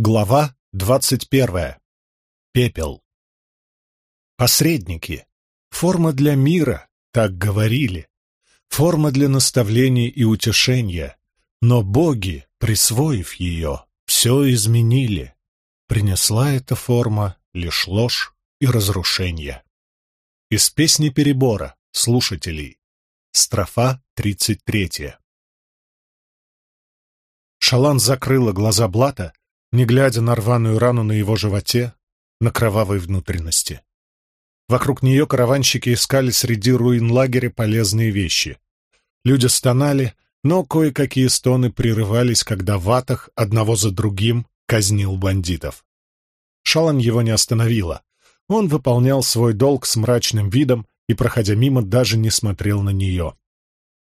Глава двадцать первая. Пепел. Посредники. Форма для мира, так говорили. Форма для наставлений и утешения. Но боги, присвоив ее, все изменили. Принесла эта форма лишь ложь и разрушение. Из песни перебора слушателей. Строфа тридцать третья. Шалан закрыла глаза Блата, не глядя на рваную рану на его животе, на кровавой внутренности. Вокруг нее караванщики искали среди руин лагеря полезные вещи. Люди стонали, но кое-какие стоны прерывались, когда Ватах одного за другим казнил бандитов. Шалан его не остановила. Он выполнял свой долг с мрачным видом и, проходя мимо, даже не смотрел на нее.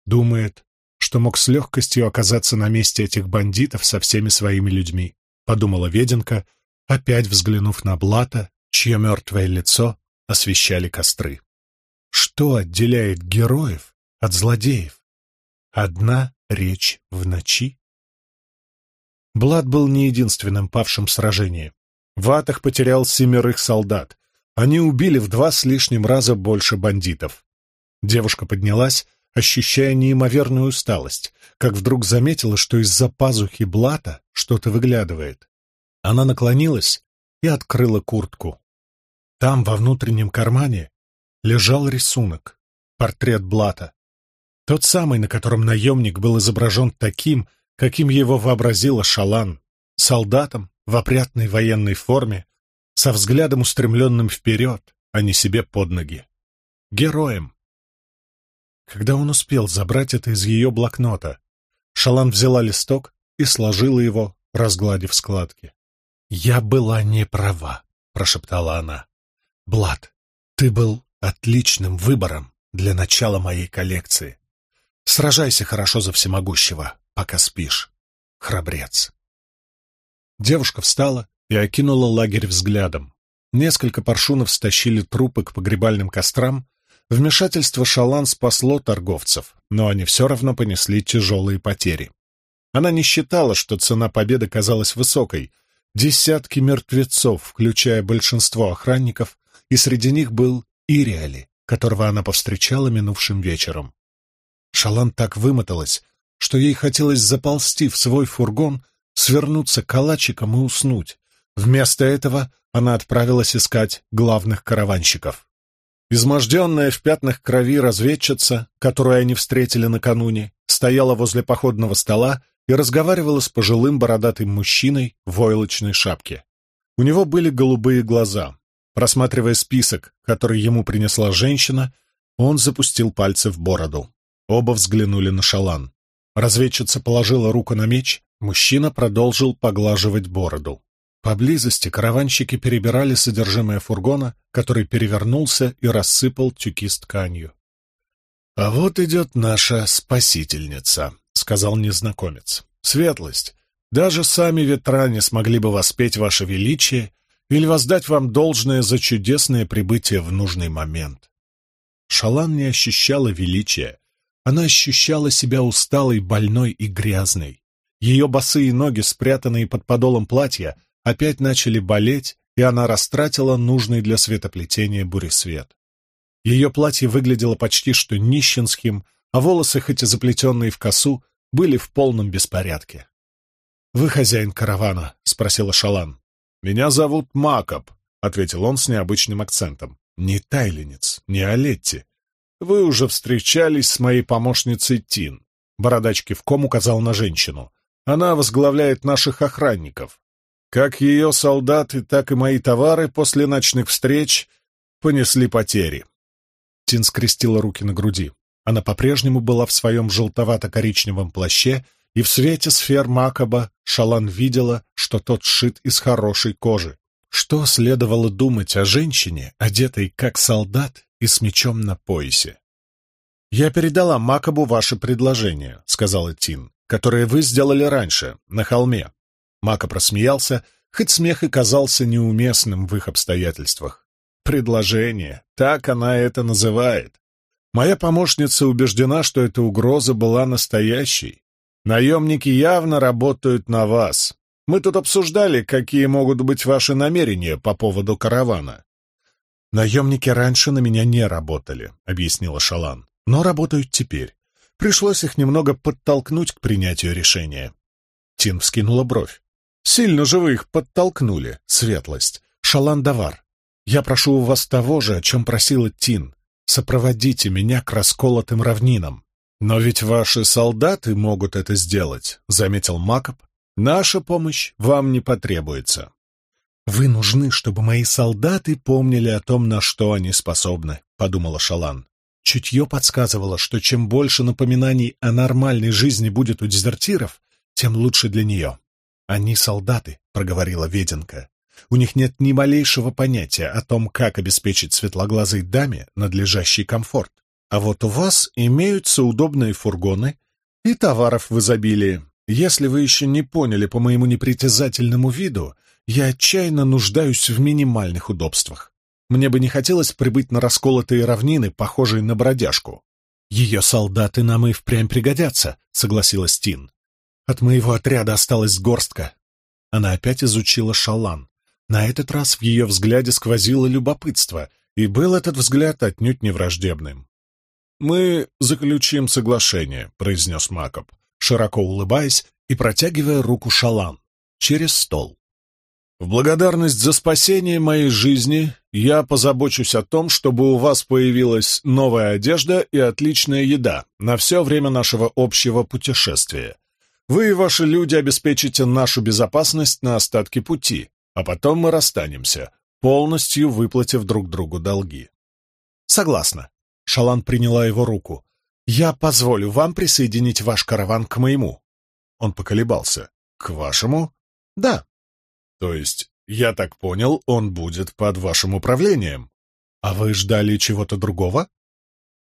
Думает, что мог с легкостью оказаться на месте этих бандитов со всеми своими людьми. — подумала Веденка, опять взглянув на Блата, чье мертвое лицо освещали костры. Что отделяет героев от злодеев? Одна речь в ночи? Блад был не единственным павшим в сражении. Ватах потерял семерых солдат. Они убили в два с лишним раза больше бандитов. Девушка поднялась, ощущая неимоверную усталость, как вдруг заметила, что из-за пазухи блата что-то выглядывает. Она наклонилась и открыла куртку. Там, во внутреннем кармане, лежал рисунок, портрет блата. Тот самый, на котором наемник был изображен таким, каким его вообразила Шалан, солдатом в опрятной военной форме, со взглядом устремленным вперед, а не себе под ноги. Героем, когда он успел забрать это из ее блокнота? Шалан взяла листок и сложила его, разгладив складки. «Я была не права», — прошептала она. «Блад, ты был отличным выбором для начала моей коллекции. Сражайся хорошо за всемогущего, пока спишь. Храбрец». Девушка встала и окинула лагерь взглядом. Несколько паршунов стащили трупы к погребальным кострам, Вмешательство Шалан спасло торговцев, но они все равно понесли тяжелые потери. Она не считала, что цена победы казалась высокой. Десятки мертвецов, включая большинство охранников, и среди них был Ириали, которого она повстречала минувшим вечером. Шалан так вымоталась, что ей хотелось заползти в свой фургон, свернуться калачиком и уснуть. Вместо этого она отправилась искать главных караванщиков. Изможденная в пятнах крови разведчица, которую они встретили накануне, стояла возле походного стола и разговаривала с пожилым бородатым мужчиной в войлочной шапке. У него были голубые глаза. Просматривая список, который ему принесла женщина, он запустил пальцы в бороду. Оба взглянули на шалан. Разведчица положила руку на меч, мужчина продолжил поглаживать бороду. Поблизости караванщики перебирали содержимое фургона, который перевернулся и рассыпал тюки с тканью. «А вот идет наша спасительница», — сказал незнакомец. «Светлость, даже сами ветра не смогли бы воспеть ваше величие или воздать вам должное за чудесное прибытие в нужный момент». Шалан не ощущала величия. Она ощущала себя усталой, больной и грязной. Ее босые ноги, спрятанные под подолом платья, опять начали болеть, и она растратила нужный для светоплетения буресвет. Ее платье выглядело почти что нищенским, а волосы, хоть и заплетенные в косу, были в полном беспорядке. «Вы хозяин каравана?» — спросила Шалан. «Меня зовут Макоб», — ответил он с необычным акцентом. «Не Тайленец, не Олетти. Вы уже встречались с моей помощницей Тин». Бородач кивком указал на женщину. «Она возглавляет наших охранников. Как ее солдаты, так и мои товары после ночных встреч понесли потери. Тин скрестила руки на груди. Она по-прежнему была в своем желтовато-коричневом плаще, и в свете сфер Макаба Шалан видела, что тот сшит из хорошей кожи. Что следовало думать о женщине, одетой как солдат и с мечом на поясе? «Я передала Макабу ваше предложение», — сказала Тин, «которое вы сделали раньше, на холме. Мака просмеялся, хоть смех и казался неуместным в их обстоятельствах. «Предложение. Так она это называет. Моя помощница убеждена, что эта угроза была настоящей. Наемники явно работают на вас. Мы тут обсуждали, какие могут быть ваши намерения по поводу каравана». «Наемники раньше на меня не работали», — объяснила Шалан, — «но работают теперь. Пришлось их немного подтолкнуть к принятию решения». Тин вскинула бровь. «Сильно же вы их подтолкнули, светлость. Шалан Давар, я прошу у вас того же, о чем просила Тин. Сопроводите меня к расколотым равнинам». «Но ведь ваши солдаты могут это сделать», — заметил Макоп. «Наша помощь вам не потребуется». «Вы нужны, чтобы мои солдаты помнили о том, на что они способны», — подумала Шалан. Чутье подсказывало, что чем больше напоминаний о нормальной жизни будет у дезертиров, тем лучше для нее. «Они солдаты», — проговорила Веденка. «У них нет ни малейшего понятия о том, как обеспечить светлоглазой даме надлежащий комфорт. А вот у вас имеются удобные фургоны и товаров в изобилии. Если вы еще не поняли по моему непритязательному виду, я отчаянно нуждаюсь в минимальных удобствах. Мне бы не хотелось прибыть на расколотые равнины, похожие на бродяжку. Ее солдаты нам и впрямь пригодятся, согласилась Тин. От моего отряда осталась горстка. Она опять изучила шалан. На этот раз в ее взгляде сквозило любопытство, и был этот взгляд отнюдь не враждебным. «Мы заключим соглашение», — произнес Макоп, широко улыбаясь и протягивая руку шалан через стол. «В благодарность за спасение моей жизни я позабочусь о том, чтобы у вас появилась новая одежда и отличная еда на все время нашего общего путешествия. Вы и ваши люди обеспечите нашу безопасность на остатке пути, а потом мы расстанемся, полностью выплатив друг другу долги. Согласна. Шалан приняла его руку. Я позволю вам присоединить ваш караван к моему. Он поколебался. К вашему? Да. То есть, я так понял, он будет под вашим управлением. А вы ждали чего-то другого?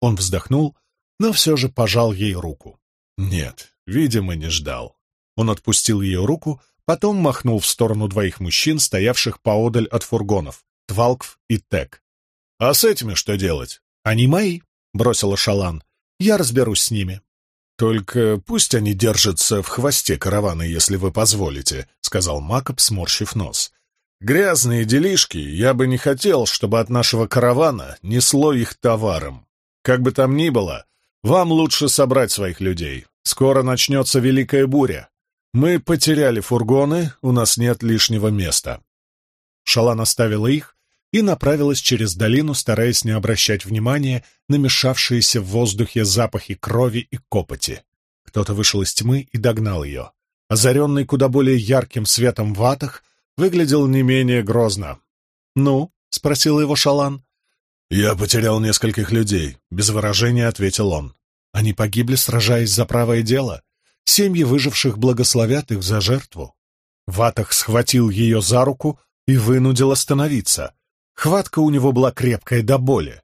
Он вздохнул, но все же пожал ей руку. Нет, Видимо, не ждал. Он отпустил ее руку, потом махнул в сторону двоих мужчин, стоявших поодаль от фургонов, Твалкв и Тек. «А с этими что делать?» «Они мои», — бросила Шалан. «Я разберусь с ними». «Только пусть они держатся в хвосте каравана, если вы позволите», — сказал Макоп, сморщив нос. «Грязные делишки, я бы не хотел, чтобы от нашего каравана несло их товаром. Как бы там ни было, вам лучше собрать своих людей. Скоро начнется великая буря. Мы потеряли фургоны, у нас нет лишнего места. Шалан оставила их и направилась через долину, стараясь не обращать внимания на мешавшиеся в воздухе запахи крови и копоти. Кто-то вышел из тьмы и догнал ее. Озаренный куда более ярким светом ватах, выглядел не менее грозно. «Ну?» — спросил его Шалан. «Я потерял нескольких людей», — без выражения ответил он. Они погибли, сражаясь за правое дело. Семьи выживших благословят их за жертву. Ватах схватил ее за руку и вынудил остановиться. Хватка у него была крепкая до боли.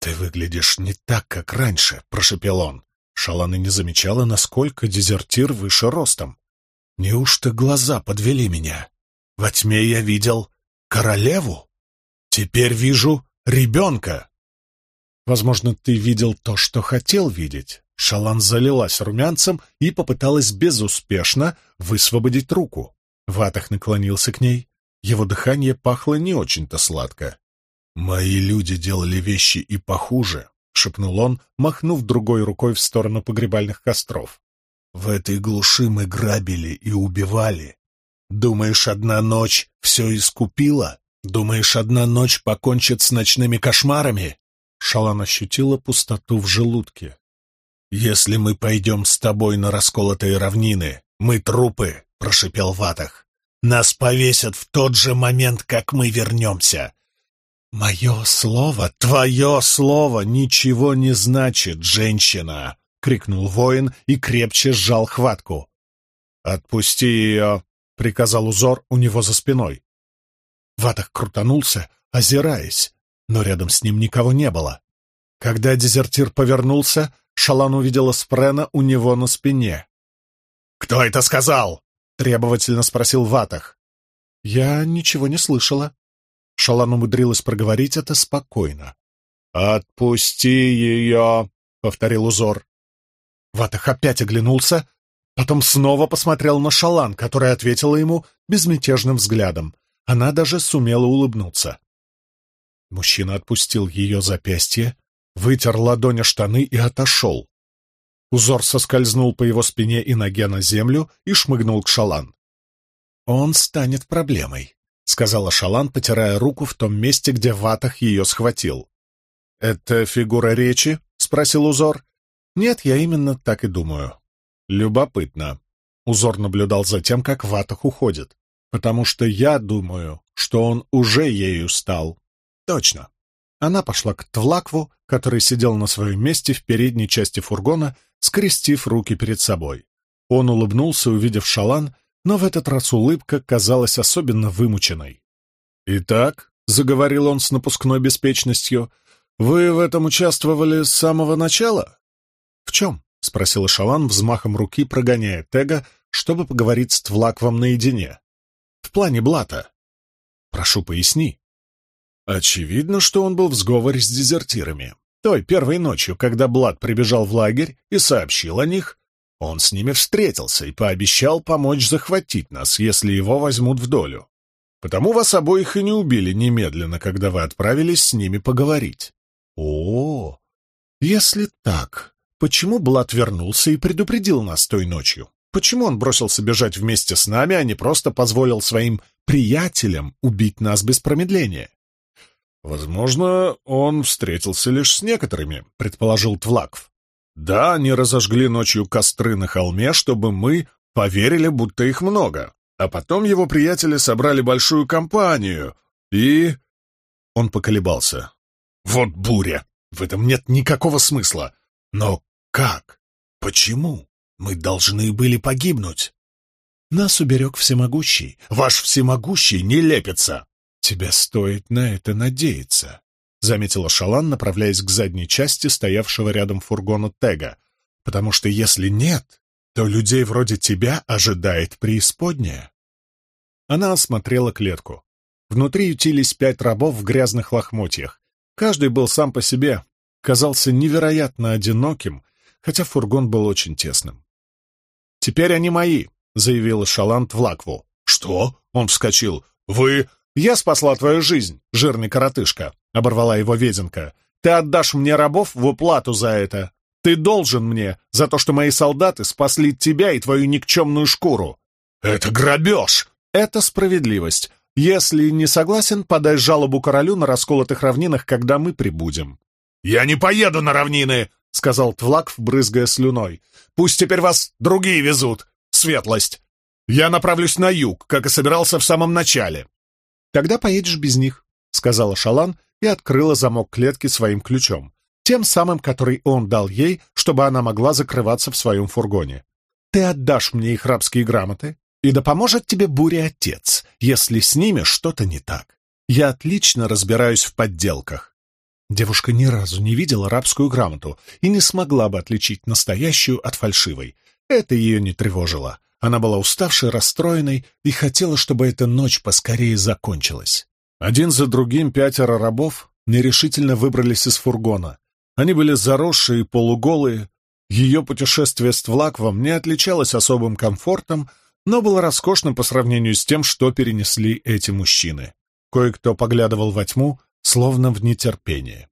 «Ты выглядишь не так, как раньше», — прошепел он. Шалана не замечала, насколько дезертир выше ростом. «Неужто глаза подвели меня? Во тьме я видел королеву. Теперь вижу ребенка». Возможно, ты видел то, что хотел видеть. Шалан залилась румянцем и попыталась безуспешно высвободить руку. Ватах наклонился к ней. Его дыхание пахло не очень-то сладко. «Мои люди делали вещи и похуже», — шепнул он, махнув другой рукой в сторону погребальных костров. «В этой глуши мы грабили и убивали. Думаешь, одна ночь все искупила? Думаешь, одна ночь покончит с ночными кошмарами? Шалан ощутила пустоту в желудке. «Если мы пойдем с тобой на расколотые равнины, мы трупы», — прошипел Ватах. «Нас повесят в тот же момент, как мы вернемся». «Мое слово, твое слово ничего не значит, женщина!» — крикнул воин и крепче сжал хватку. «Отпусти ее!» — приказал узор у него за спиной. Ватах крутанулся, озираясь но рядом с ним никого не было. Когда дезертир повернулся, Шалан увидела Спрена у него на спине. «Кто это сказал?» — требовательно спросил Ватах. «Я ничего не слышала». Шалан умудрилась проговорить это спокойно. «Отпусти ее!» — повторил узор. Ватах опять оглянулся. Потом снова посмотрел на Шалан, которая ответила ему безмятежным взглядом. Она даже сумела улыбнуться. Мужчина отпустил ее запястье, вытер ладонь о штаны и отошел. Узор соскользнул по его спине и ноге на землю и шмыгнул к Шалан. «Он станет проблемой», — сказала Шалан, потирая руку в том месте, где Ватах ее схватил. «Это фигура речи?» — спросил Узор. «Нет, я именно так и думаю». «Любопытно». Узор наблюдал за тем, как Ватах уходит, потому что я думаю, что он уже ею стал. Точно. Она пошла к Твлакву, который сидел на своем месте в передней части фургона, скрестив руки перед собой. Он улыбнулся, увидев Шалан, но в этот раз улыбка казалась особенно вымученной. «Итак», — заговорил он с напускной беспечностью, — «вы в этом участвовали с самого начала?» «В чем?» — спросила Шалан, взмахом руки прогоняя Тега, чтобы поговорить с Твлаквом наедине. «В плане Блата». «Прошу, поясни», Очевидно, что он был в сговоре с дезертирами. Той первой ночью, когда Блад прибежал в лагерь и сообщил о них, он с ними встретился и пообещал помочь захватить нас, если его возьмут в долю. Потому вас обоих и не убили немедленно, когда вы отправились с ними поговорить. О, если так, почему Блад вернулся и предупредил нас той ночью? Почему он бросился бежать вместе с нами, а не просто позволил своим приятелям убить нас без промедления? «Возможно, он встретился лишь с некоторыми», — предположил Твлакв. «Да, они разожгли ночью костры на холме, чтобы мы поверили, будто их много. А потом его приятели собрали большую компанию, и...» Он поколебался. «Вот буря! В этом нет никакого смысла. Но как? Почему? Мы должны были погибнуть!» «Нас уберег всемогущий. Ваш всемогущий не лепится!» «Тебе стоит на это надеяться», — заметила Шалан, направляясь к задней части стоявшего рядом фургона Тега. «Потому что если нет, то людей вроде тебя ожидает преисподняя». Она осмотрела клетку. Внутри ютились пять рабов в грязных лохмотьях. Каждый был сам по себе, казался невероятно одиноким, хотя фургон был очень тесным. «Теперь они мои», — заявила Шалант Влакву. «Что?» — он вскочил. «Вы «Я спасла твою жизнь, жирный коротышка», — оборвала его Веденка. «Ты отдашь мне рабов в уплату за это. Ты должен мне за то, что мои солдаты спасли тебя и твою никчемную шкуру». «Это грабеж!» «Это справедливость. Если не согласен, подай жалобу королю на расколотых равнинах, когда мы прибудем». «Я не поеду на равнины!» — сказал Твлак, брызгая слюной. «Пусть теперь вас другие везут, светлость. Я направлюсь на юг, как и собирался в самом начале. «Тогда поедешь без них», — сказала Шалан и открыла замок клетки своим ключом, тем самым, который он дал ей, чтобы она могла закрываться в своем фургоне. «Ты отдашь мне их рабские грамоты, и да поможет тебе буря-отец, если с ними что-то не так. Я отлично разбираюсь в подделках». Девушка ни разу не видела рабскую грамоту и не смогла бы отличить настоящую от фальшивой. Это ее не тревожило. Она была уставшей, расстроенной и хотела, чтобы эта ночь поскорее закончилась. Один за другим пятеро рабов нерешительно выбрались из фургона. Они были заросшие и полуголые. Ее путешествие с Твлаквом не отличалось особым комфортом, но было роскошным по сравнению с тем, что перенесли эти мужчины. Кое-кто поглядывал во тьму, словно в нетерпении.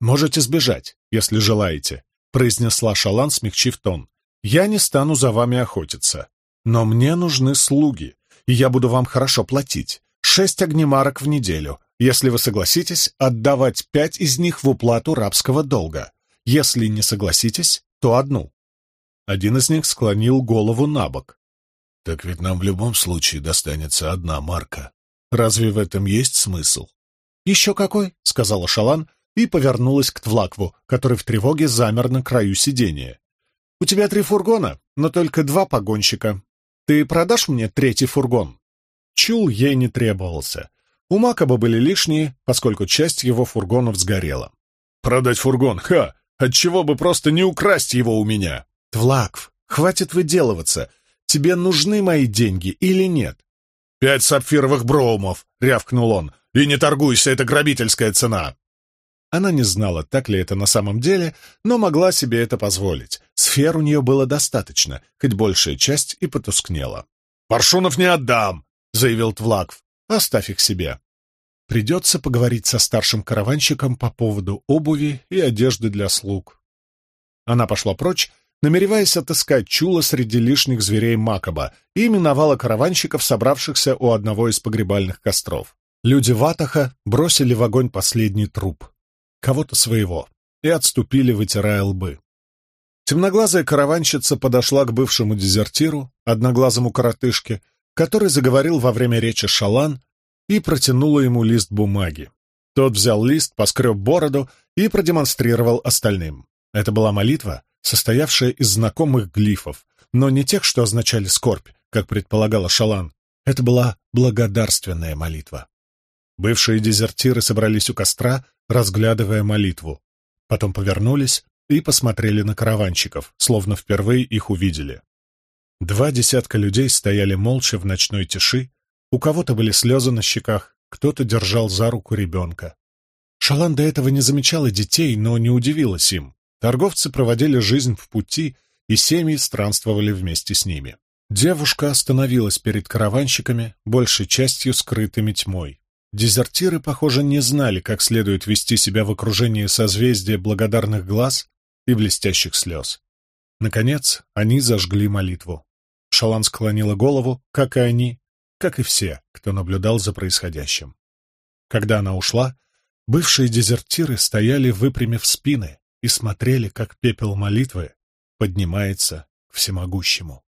«Можете сбежать, если желаете», — произнесла Шалан, смягчив тон. Я не стану за вами охотиться. Но мне нужны слуги, и я буду вам хорошо платить. Шесть огнемарок в неделю. Если вы согласитесь, отдавать пять из них в уплату рабского долга. Если не согласитесь, то одну». Один из них склонил голову на бок. «Так ведь нам в любом случае достанется одна марка. Разве в этом есть смысл?» «Еще какой?» — сказала Шалан и повернулась к Твлакву, который в тревоге замер на краю сидения. «У тебя три фургона, но только два погонщика. Ты продашь мне третий фургон?» Чул ей не требовался. У Макаба были лишние, поскольку часть его фургонов сгорела. «Продать фургон? Ха! Отчего бы просто не украсть его у меня?» «Твлакв, хватит выделываться. Тебе нужны мои деньги или нет?» «Пять сапфировых броумов!» — рявкнул он. «И не торгуйся, это грабительская цена!» Она не знала, так ли это на самом деле, но могла себе это позволить. Сфер у нее было достаточно, хоть большая часть и потускнела. «Паршунов не отдам!» — заявил Твлакв. «Оставь их себе». Придется поговорить со старшим караванщиком по поводу обуви и одежды для слуг. Она пошла прочь, намереваясь отыскать чула среди лишних зверей Макаба, и миновала караванщиков, собравшихся у одного из погребальных костров. Люди Ватаха бросили в огонь последний труп, кого-то своего, и отступили, вытирая лбы. Темноглазая караванщица подошла к бывшему дезертиру, одноглазому коротышке, который заговорил во время речи шалан и протянула ему лист бумаги. Тот взял лист, поскреб бороду и продемонстрировал остальным. Это была молитва, состоявшая из знакомых глифов, но не тех, что означали скорбь, как предполагала Шалан. Это была благодарственная молитва. Бывшие дезертиры собрались у костра, разглядывая молитву. Потом повернулись и посмотрели на караванщиков, словно впервые их увидели. Два десятка людей стояли молча в ночной тиши, у кого-то были слезы на щеках, кто-то держал за руку ребенка. Шалан до этого не замечала детей, но не удивилась им. Торговцы проводили жизнь в пути, и семьи странствовали вместе с ними. Девушка остановилась перед караванщиками, большей частью скрытыми тьмой. Дезертиры, похоже, не знали, как следует вести себя в окружении созвездия благодарных глаз и блестящих слез. Наконец, они зажгли молитву. Шалан склонила голову, как и они, как и все, кто наблюдал за происходящим. Когда она ушла, бывшие дезертиры стояли, выпрямив спины, и смотрели, как пепел молитвы поднимается к всемогущему.